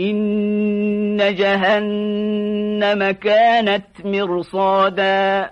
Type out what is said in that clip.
إن جهنم كانت مرصادا.